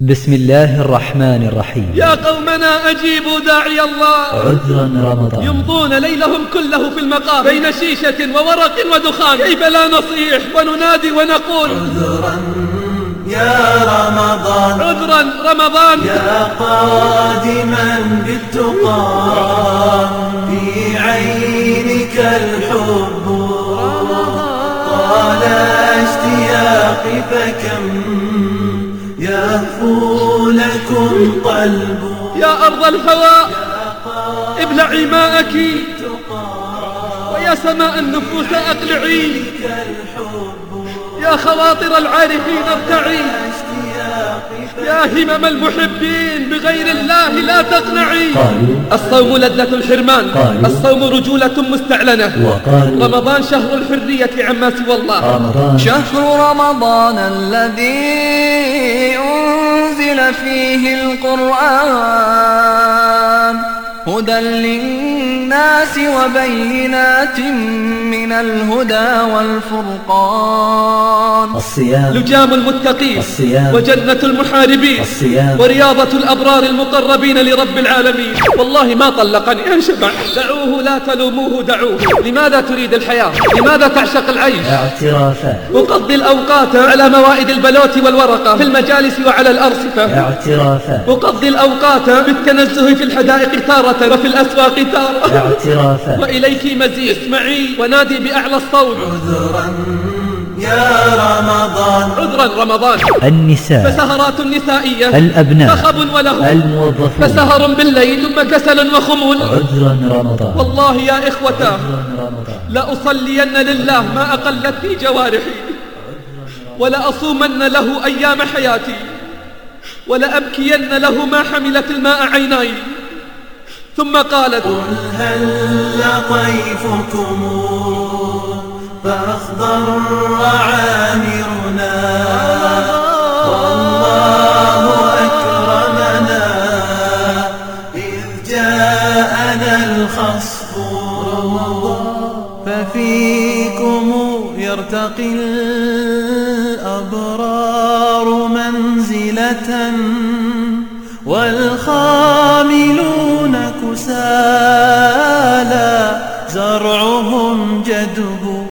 بسم الله الرحمن الرحيم. يا قومنا أجيبوا داعي الله. عذرا رمضان. يمضون ليلهم كله في المقام. بين شيشة وورق ودخان. كيف لا نصيح وننادي ونقول؟ عذرا يا رمضان. عذرا رمضان. يا قادما بالتقى في عينك الحب. طال أشتياقي فكم يهفو لكم قلب يا أرض الهواء ابلعي ماءك ويا سماء النفوس أقلعي. يا خواطر العارفين ارتعي. يا همم المحبين بغير الله لا تقنعي. الصوم لذة الحرمان الصوم رجولة مستعلنة. رمضان شهر الحرية عما سوى الله. شهر رمضان الذي أنزل فيه القرآن. هدى للناس. وبينات من الهدى والفرقان. الصيام لجام المتقين الصيام وجنة المحاربين الصيام. ورياضة الأبرار المقربين لرب العالمين. والله ما طلقني. أنشبع دعوه لا تلوموه دعوه. لماذا تريد الحياة؟ لماذا تعشق العيش؟ اعترافات أقضي الأوقات على موائد البلوت والورقة في المجالس وعلى الأرصفة. اعترافات أقضي الأوقات بالتنزه في الحدائق تارة وفي الأسواق تارة. اعترافات وإليك مزيد. اسمعي ونادي بأعلى الصوت. عذرا يا رمضان. عذرا رمضان. النساء. فسهرات نسائية الأبناء. فخب وله. الموظفون. فسهر بالليل ثم كسل وخمول. عذرا رمضان. والله يا إخوتاه عذرا رمضان. لأصلين لله ما أقلتني جوارحي. ولأصومن له أيام حياتي. ولأبكين له ما حملت الماء عيناي. ثم قالت هل طيفكم فأخضر عامرنا؟ والله أكرمنا إذ جاءنا الخصف ففيكم يرتقي الأبرار منزلة والخاطر موسى